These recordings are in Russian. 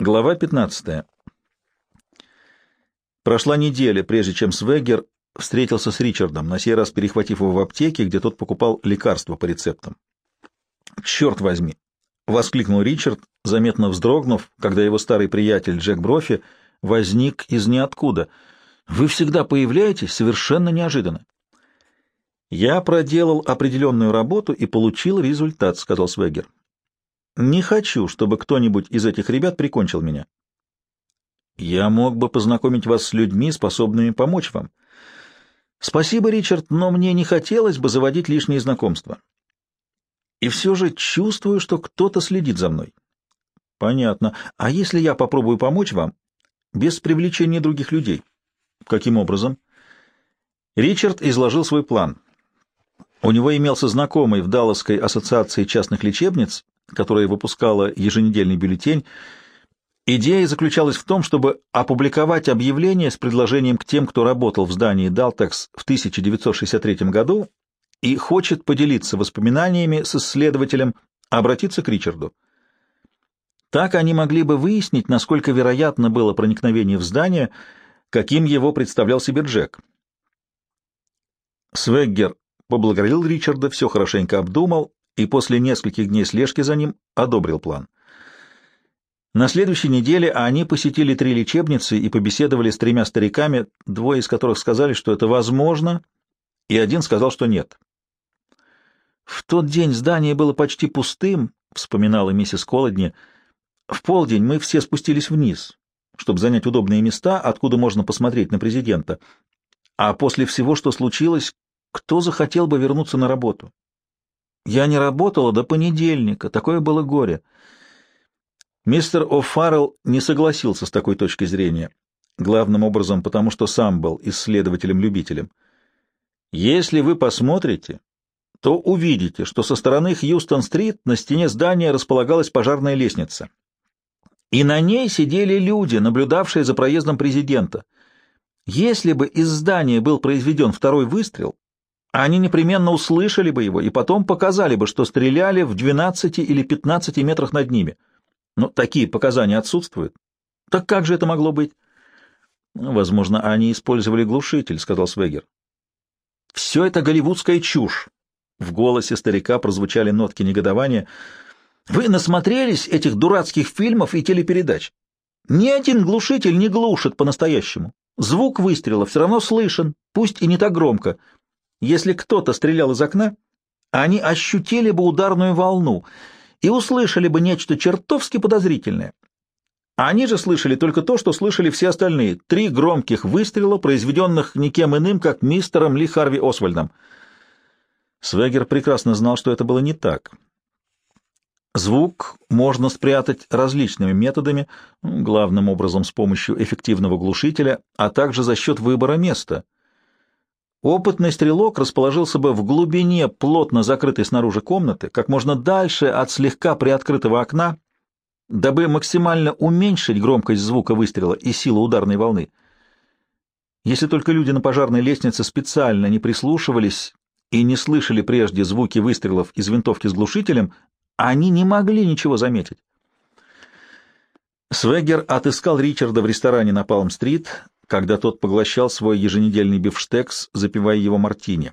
Глава 15. Прошла неделя, прежде чем Свегер встретился с Ричардом, на сей раз перехватив его в аптеке, где тот покупал лекарства по рецептам. «Черт возьми!» — воскликнул Ричард, заметно вздрогнув, когда его старый приятель Джек Брофи возник из ниоткуда. «Вы всегда появляетесь совершенно неожиданно». «Я проделал определенную работу и получил результат», — сказал Свегер. Не хочу, чтобы кто-нибудь из этих ребят прикончил меня. Я мог бы познакомить вас с людьми, способными помочь вам. Спасибо, Ричард, но мне не хотелось бы заводить лишние знакомства. И все же чувствую, что кто-то следит за мной. Понятно. А если я попробую помочь вам без привлечения других людей? Каким образом? Ричард изложил свой план. У него имелся знакомый в Далласской ассоциации частных лечебниц, которая выпускала еженедельный бюллетень, идея заключалась в том, чтобы опубликовать объявление с предложением к тем, кто работал в здании Далтекс в 1963 году и хочет поделиться воспоминаниями с исследователем, обратиться к Ричарду. Так они могли бы выяснить, насколько вероятно было проникновение в здание, каким его представлял себе Джек. Свеггер поблагодарил Ричарда, все хорошенько обдумал и после нескольких дней слежки за ним одобрил план. На следующей неделе они посетили три лечебницы и побеседовали с тремя стариками, двое из которых сказали, что это возможно, и один сказал, что нет. «В тот день здание было почти пустым», — вспоминала миссис Колодни. «В полдень мы все спустились вниз, чтобы занять удобные места, откуда можно посмотреть на президента. А после всего, что случилось, кто захотел бы вернуться на работу? Я не работала до понедельника, такое было горе. Мистер О'Фаррелл не согласился с такой точкой зрения, главным образом потому, что сам был исследователем-любителем. Если вы посмотрите, то увидите, что со стороны Хьюстон-стрит на стене здания располагалась пожарная лестница. И на ней сидели люди, наблюдавшие за проездом президента. Если бы из здания был произведен второй выстрел, они непременно услышали бы его и потом показали бы, что стреляли в 12 или 15 метрах над ними. Но такие показания отсутствуют. Так как же это могло быть? Возможно, они использовали глушитель, сказал Свегер. Все это голливудская чушь. В голосе старика прозвучали нотки негодования. Вы насмотрелись этих дурацких фильмов и телепередач. Ни один глушитель не глушит по-настоящему. Звук выстрела все равно слышен, пусть и не так громко. Если кто-то стрелял из окна, они ощутили бы ударную волну и услышали бы нечто чертовски подозрительное. Они же слышали только то, что слышали все остальные — три громких выстрела, произведенных никем иным, как мистером Ли Харви Освальдом. Свегер прекрасно знал, что это было не так. Звук можно спрятать различными методами, главным образом с помощью эффективного глушителя, а также за счет выбора места — Опытный стрелок расположился бы в глубине плотно закрытой снаружи комнаты, как можно дальше от слегка приоткрытого окна, дабы максимально уменьшить громкость звука выстрела и силу ударной волны. Если только люди на пожарной лестнице специально не прислушивались и не слышали прежде звуки выстрелов из винтовки с глушителем, они не могли ничего заметить. Свегер отыскал Ричарда в ресторане на Палм-стрит, когда тот поглощал свой еженедельный бифштекс, запивая его мартини.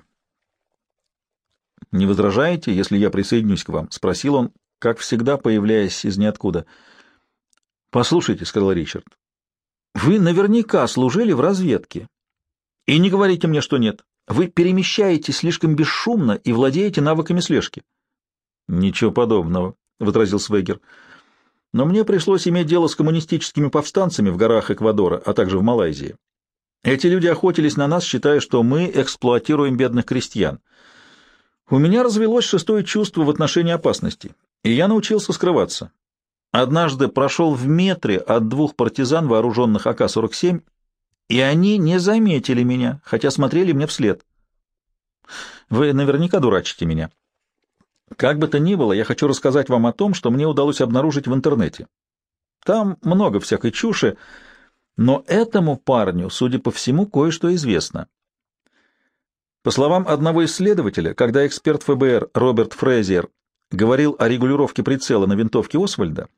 «Не возражаете, если я присоединюсь к вам?» — спросил он, как всегда, появляясь из ниоткуда. «Послушайте», — сказал Ричард, — «вы наверняка служили в разведке. И не говорите мне, что нет. Вы перемещаетесь слишком бесшумно и владеете навыками слежки». «Ничего подобного», — возразил Свегер но мне пришлось иметь дело с коммунистическими повстанцами в горах Эквадора, а также в Малайзии. Эти люди охотились на нас, считая, что мы эксплуатируем бедных крестьян. У меня развелось шестое чувство в отношении опасности, и я научился скрываться. Однажды прошел в метре от двух партизан, вооруженных АК-47, и они не заметили меня, хотя смотрели мне вслед. Вы наверняка дурачите меня. Как бы то ни было, я хочу рассказать вам о том, что мне удалось обнаружить в интернете. Там много всякой чуши, но этому парню, судя по всему, кое-что известно. По словам одного исследователя, когда эксперт ФБР Роберт Фрейзер говорил о регулировке прицела на винтовке Освальда,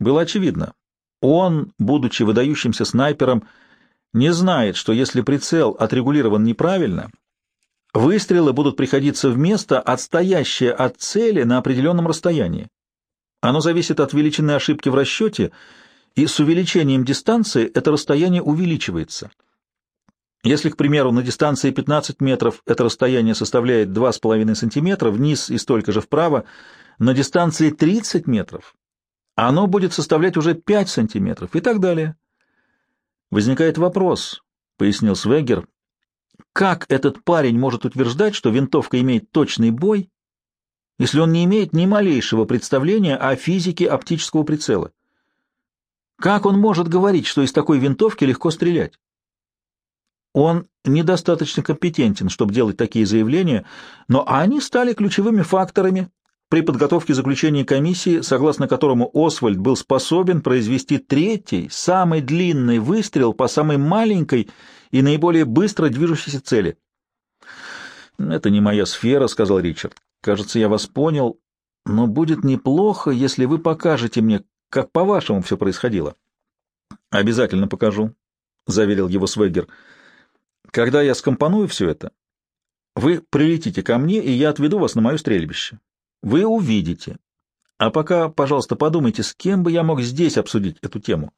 было очевидно, Он, будучи выдающимся снайпером, не знает, что если прицел отрегулирован неправильно, выстрелы будут приходиться в место, отстоящее от цели на определенном расстоянии. Оно зависит от величины ошибки в расчете, и с увеличением дистанции это расстояние увеличивается. Если, к примеру, на дистанции 15 метров это расстояние составляет 2,5 сантиметра вниз и столько же вправо, на дистанции 30 метров оно будет составлять уже 5 сантиметров и так далее. Возникает вопрос, — пояснил Свегер, — как этот парень может утверждать, что винтовка имеет точный бой, если он не имеет ни малейшего представления о физике оптического прицела? Как он может говорить, что из такой винтовки легко стрелять? Он недостаточно компетентен, чтобы делать такие заявления, но они стали ключевыми факторами при подготовке заключения комиссии, согласно которому Освальд был способен произвести третий, самый длинный выстрел по самой маленькой и наиболее быстро движущейся цели. «Это не моя сфера», — сказал Ричард. «Кажется, я вас понял, но будет неплохо, если вы покажете мне, как по-вашему все происходило». «Обязательно покажу», — заверил его Свегер. Когда я скомпоную все это, вы прилетите ко мне, и я отведу вас на мое стрельбище. Вы увидите. А пока, пожалуйста, подумайте, с кем бы я мог здесь обсудить эту тему.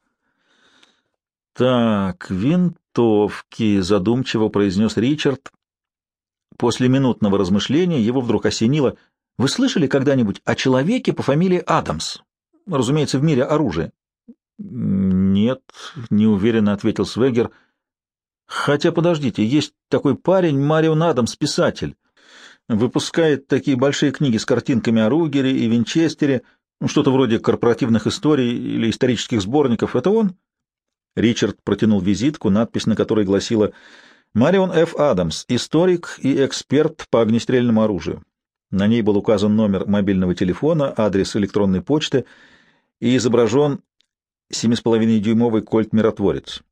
Так, винтовки, задумчиво произнес Ричард. После минутного размышления его вдруг осенило. Вы слышали когда-нибудь о человеке по фамилии Адамс? Разумеется, в мире оружия. Нет, неуверенно ответил Свегер. — Хотя, подождите, есть такой парень Марион Адамс, писатель. Выпускает такие большие книги с картинками о Ругере и Винчестере, ну, что-то вроде корпоративных историй или исторических сборников. Это он? Ричард протянул визитку, надпись на которой гласила «Марион Ф. Адамс, историк и эксперт по огнестрельному оружию». На ней был указан номер мобильного телефона, адрес электронной почты и изображен 7,5-дюймовый кольт-миротворец.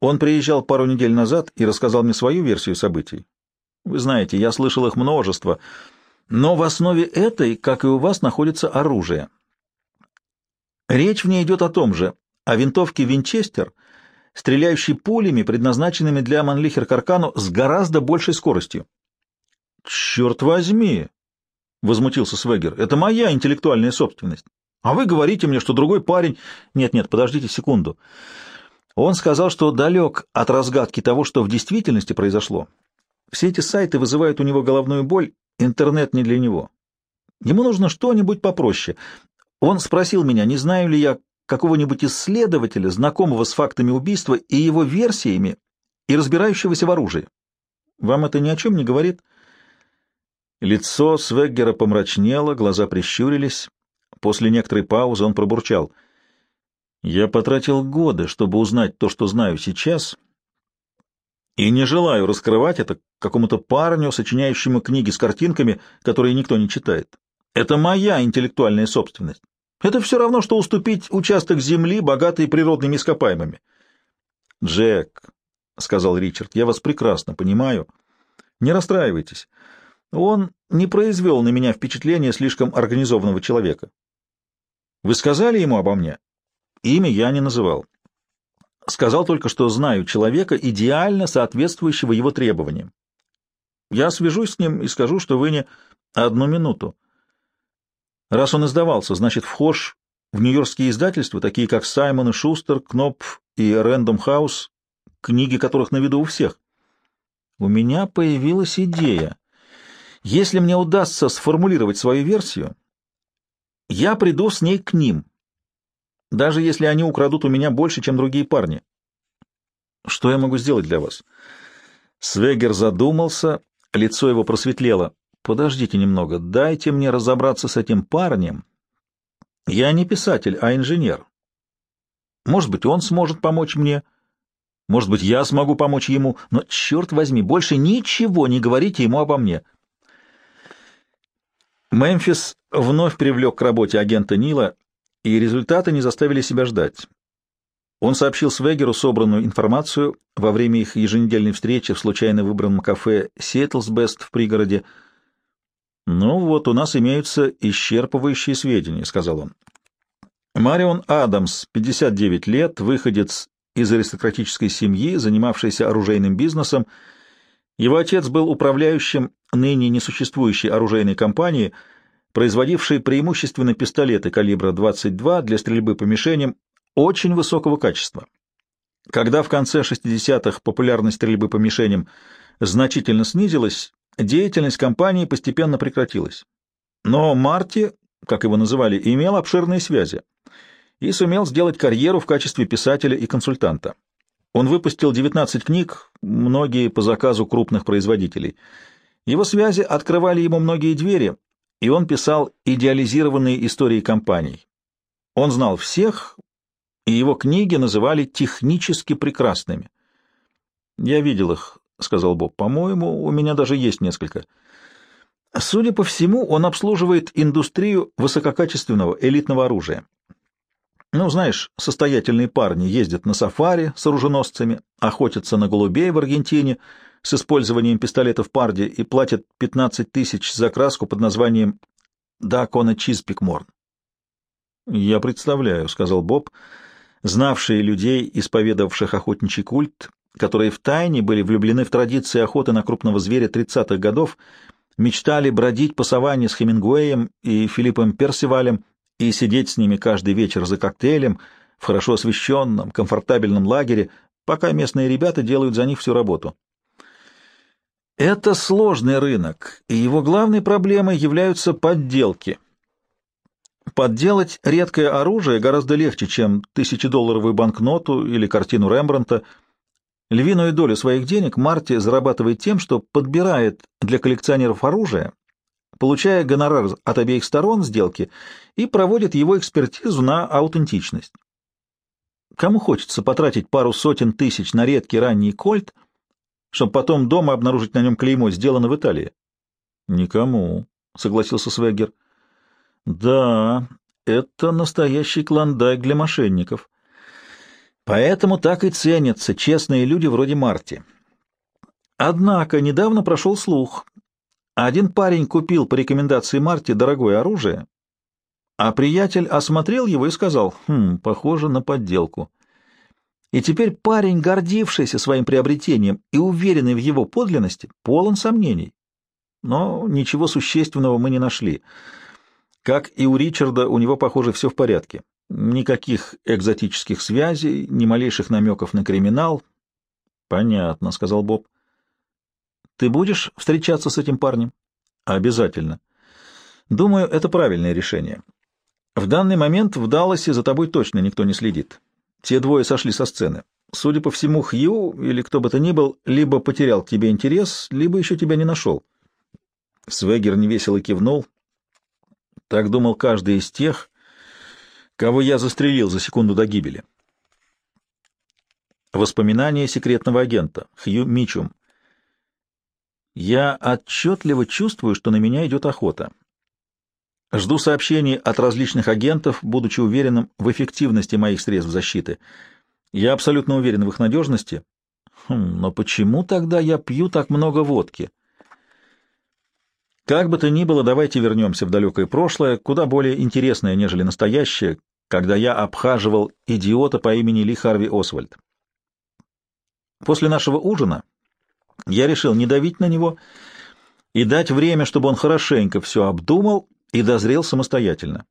Он приезжал пару недель назад и рассказал мне свою версию событий. Вы знаете, я слышал их множество, но в основе этой, как и у вас, находится оружие. Речь в ней идет о том же, о винтовке «Винчестер», стреляющей пулями, предназначенными для Манлихер-Каркану с гораздо большей скоростью. «Черт возьми!» — возмутился Свегер. «Это моя интеллектуальная собственность. А вы говорите мне, что другой парень...» «Нет-нет, подождите секунду. Он сказал, что далек от разгадки того, что в действительности произошло. Все эти сайты вызывают у него головную боль, интернет не для него. Ему нужно что-нибудь попроще. Он спросил меня, не знаю ли я какого-нибудь исследователя, знакомого с фактами убийства и его версиями, и разбирающегося в оружии. Вам это ни о чем не говорит? Лицо Свеггера помрачнело, глаза прищурились. После некоторой паузы он пробурчал — я потратил годы, чтобы узнать то, что знаю сейчас, и не желаю раскрывать это какому-то парню, сочиняющему книги с картинками, которые никто не читает. Это моя интеллектуальная собственность. Это все равно, что уступить участок земли, богатый природными ископаемыми. «Джек», — сказал Ричард, — «я вас прекрасно понимаю. Не расстраивайтесь. Он не произвел на меня впечатление слишком организованного человека. Вы сказали ему обо мне?» Имя я не называл. Сказал только, что знаю человека, идеально соответствующего его требованиям. Я свяжусь с ним и скажу, что вы не... Одну минуту. Раз он издавался, значит, вхож в нью-йоркские издательства, такие как Саймон и Шустер, Кнопф и Рэндом Хаус, книги которых на виду у всех. У меня появилась идея. Если мне удастся сформулировать свою версию, я приду с ней к ним, даже если они украдут у меня больше, чем другие парни. Что я могу сделать для вас? Свегер задумался, лицо его просветлело. Подождите немного, дайте мне разобраться с этим парнем. Я не писатель, а инженер. Может быть, он сможет помочь мне, может быть, я смогу помочь ему, но, черт возьми, больше ничего не говорите ему обо мне. Мемфис вновь привлек к работе агента Нила и результаты не заставили себя ждать. Он сообщил Свегеру собранную информацию во время их еженедельной встречи в случайно выбранном кафе «Сиэтлсбест» в пригороде. «Ну вот, у нас имеются исчерпывающие сведения», — сказал он. Марион Адамс, 59 лет, выходец из аристократической семьи, занимавшийся оружейным бизнесом. Его отец был управляющим ныне несуществующей оружейной компании, производившей преимущественно пистолеты калибра 22 для стрельбы по мишеням очень высокого качества. Когда в конце 60-х популярность стрельбы по мишеням значительно снизилась, деятельность компании постепенно прекратилась. Но Марти, как его называли, имел обширные связи и сумел сделать карьеру в качестве писателя и консультанта. Он выпустил 19 книг, многие по заказу крупных производителей. Его связи открывали ему многие двери, и он писал идеализированные истории компаний. Он знал всех, и его книги называли технически прекрасными. «Я видел их», — сказал Боб. «По-моему, у меня даже есть несколько». Судя по всему, он обслуживает индустрию высококачественного элитного оружия. Ну, знаешь, состоятельные парни ездят на сафари с оруженосцами, охотятся на голубей в Аргентине с использованием пистолетов Парди и платят 15 тысяч за краску под названием «Дакона Чизпикморн». «Я представляю», — сказал Боб, знавшие людей, исповедовавших охотничий культ, которые втайне были влюблены в традиции охоты на крупного зверя 30-х годов, мечтали бродить по саванне с Хемингуэем и Филиппом Персивалем, и сидеть с ними каждый вечер за коктейлем в хорошо освещенном, комфортабельном лагере, пока местные ребята делают за них всю работу. Это сложный рынок, и его главной проблемой являются подделки. Подделать редкое оружие гораздо легче, чем тысячедолларовую банкноту или картину Рембранта. Львиную долю своих денег Марти зарабатывает тем, что подбирает для коллекционеров оружие, получая гонорар от обеих сторон сделки и проводит его экспертизу на аутентичность. Кому хочется потратить пару сотен тысяч на редкий ранний кольт, чтобы потом дома обнаружить на нем клеймо «Сделано в Италии»? — Никому, — согласился Свегер. — Да, это настоящий клондайк для мошенников. Поэтому так и ценятся честные люди вроде Марти. Однако недавно прошел слух, один парень купил по рекомендации Марти дорогое оружие, а приятель осмотрел его и сказал, «Хм, похоже на подделку». И теперь парень, гордившийся своим приобретением и уверенный в его подлинности, полон сомнений. Но ничего существенного мы не нашли. Как и у Ричарда, у него, похоже, все в порядке. Никаких экзотических связей, ни малейших намеков на криминал. — Понятно, — сказал Боб. Ты будешь встречаться с этим парнем? Обязательно. Думаю, это правильное решение. В данный момент в Далласе за тобой точно никто не следит. Те двое сошли со сцены. Судя по всему, Хью или кто бы то ни был, либо потерял к тебе интерес, либо еще тебя не нашел. Свегер невесело кивнул. Так думал каждый из тех, кого я застрелил за секунду до гибели. Воспоминания секретного агента Хью Мичум. Я отчетливо чувствую, что на меня идет охота. Жду сообщений от различных агентов, будучи уверенным в эффективности моих средств защиты. Я абсолютно уверен в их надежности. Хм, но почему тогда я пью так много водки? Как бы то ни было, давайте вернемся в далекое прошлое, куда более интересное, нежели настоящее, когда я обхаживал идиота по имени Ли Харви Освальд. После нашего ужина я решил не давить на него и дать время, чтобы он хорошенько все обдумал и дозрел самостоятельно.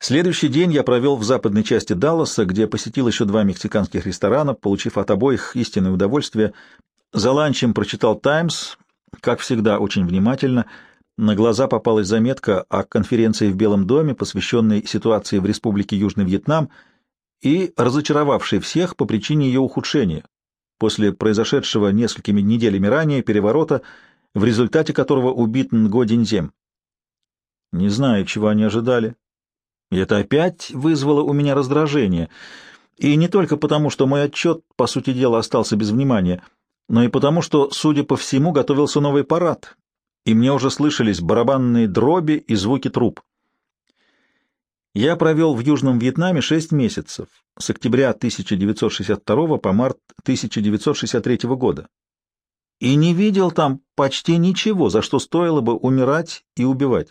Следующий день я провел в западной части Далласа, где посетил еще два мексиканских ресторана, получив от обоих истинное удовольствие. За ланчем прочитал «Таймс», как всегда, очень внимательно. На глаза попалась заметка о конференции в Белом доме, посвященной ситуации в Республике Южный Вьетнам и разочаровавшей всех по причине ее ухудшения, после произошедшего несколькими неделями ранее переворота, в результате которого убит Нго Динзем. Не знаю, чего они ожидали. И это опять вызвало у меня раздражение. И не только потому, что мой отчет, по сути дела, остался без внимания, но и потому, что, судя по всему, готовился новый парад, и мне уже слышались барабанные дроби и звуки труб. Я провел в Южном Вьетнаме шесть месяцев, с октября 1962 по март 1963 года, и не видел там почти ничего, за что стоило бы умирать и убивать.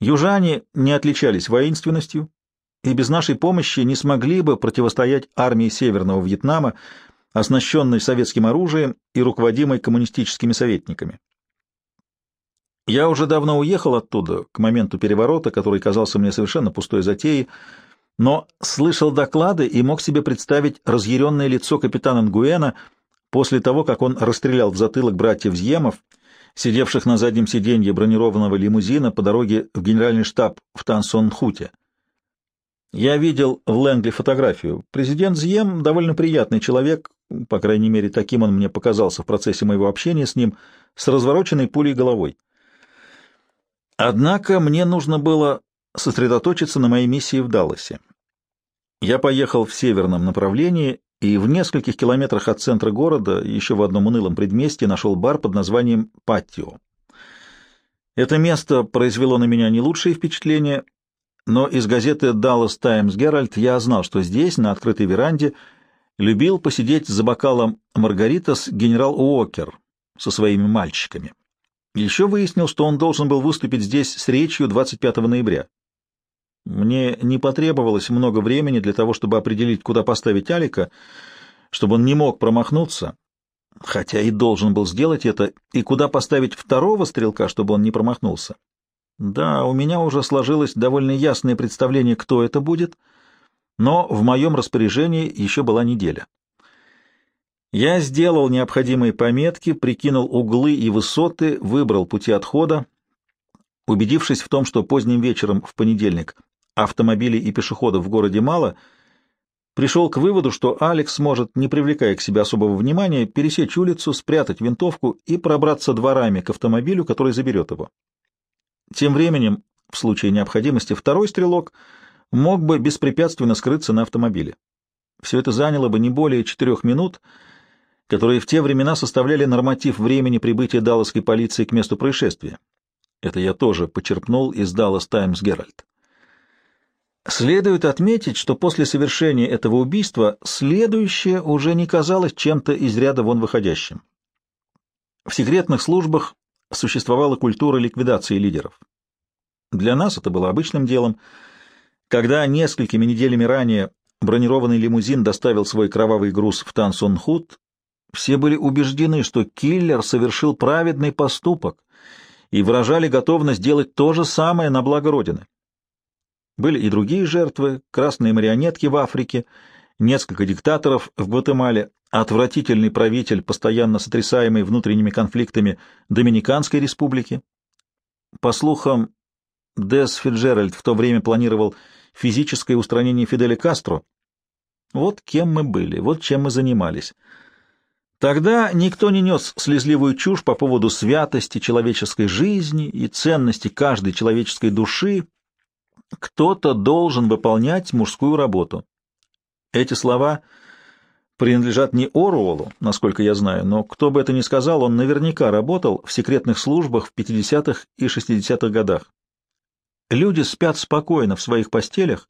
Южане не отличались воинственностью, и без нашей помощи не смогли бы противостоять армии Северного Вьетнама, оснащенной советским оружием и руководимой коммунистическими советниками. Я уже давно уехал оттуда, к моменту переворота, который казался мне совершенно пустой затеей, но слышал доклады и мог себе представить разъяренное лицо капитана Нгуэна после того, как он расстрелял в затылок братьев Зьемов, сидевших на заднем сиденье бронированного лимузина по дороге в генеральный штаб в Тансон-Хуте. Я видел в Лэнгли фотографию. Президент Зьем довольно приятный человек, по крайней мере, таким он мне показался в процессе моего общения с ним, с развороченной пулей головой. Однако мне нужно было сосредоточиться на моей миссии в Далласе. Я поехал в северном направлении и в нескольких километрах от центра города, еще в одном унылом предместье, нашел бар под названием «Паттио». Это место произвело на меня не лучшее впечатление, но из газеты Dallas Times Herald я знал, что здесь, на открытой веранде, любил посидеть за бокалом Маргаритас генерал Уокер со своими мальчиками. Еще выяснил, что он должен был выступить здесь с речью 25 ноября. Мне не потребовалось много времени для того, чтобы определить, куда поставить Алика, чтобы он не мог промахнуться, хотя и должен был сделать это, и куда поставить второго стрелка, чтобы он не промахнулся. Да, у меня уже сложилось довольно ясное представление, кто это будет, но в моем распоряжении еще была неделя. Я сделал необходимые пометки, прикинул углы и высоты, выбрал пути отхода, убедившись в том, что поздним вечером в понедельник автомобилей и пешеходов в городе мало, пришел к выводу, что Алекс сможет, не привлекая к себе особого внимания, пересечь улицу, спрятать винтовку и пробраться дворами к автомобилю, который заберет его. Тем временем, в случае необходимости, второй стрелок мог бы беспрепятственно скрыться на автомобиле. Все это заняло бы не более четырех минут — которые в те времена составляли норматив времени прибытия далласской полиции к месту происшествия. Это я тоже почерпнул из Dallas Times Herald. Следует отметить, что после совершения этого убийства следующее уже не казалось чем-то из ряда вон выходящим. В секретных службах существовала культура ликвидации лидеров. Для нас это было обычным делом. Когда несколькими неделями ранее бронированный лимузин доставил свой кровавый груз в Тансон-Худ, все были убеждены, что киллер совершил праведный поступок и выражали готовность делать то же самое на благо Родины. Были и другие жертвы, красные марионетки в Африке, несколько диктаторов в Гватемале, отвратительный правитель, постоянно сотрясаемый внутренними конфликтами Доминиканской республики. По слухам, Дес Фиджеральд в то время планировал физическое устранение Фиделя Кастро. Вот кем мы были, вот чем мы занимались. Тогда никто не нес слезливую чушь по поводу святости человеческой жизни и ценности каждой человеческой души. Кто-то должен выполнять мужскую работу. Эти слова принадлежат не Оруэллу, насколько я знаю, но кто бы это ни сказал, он наверняка работал в секретных службах в 50-х и 60-х годах. Люди спят спокойно в своих постелях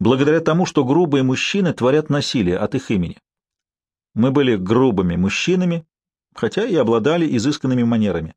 благодаря тому, что грубые мужчины творят насилие от их имени. Мы были грубыми мужчинами, хотя и обладали изысканными манерами.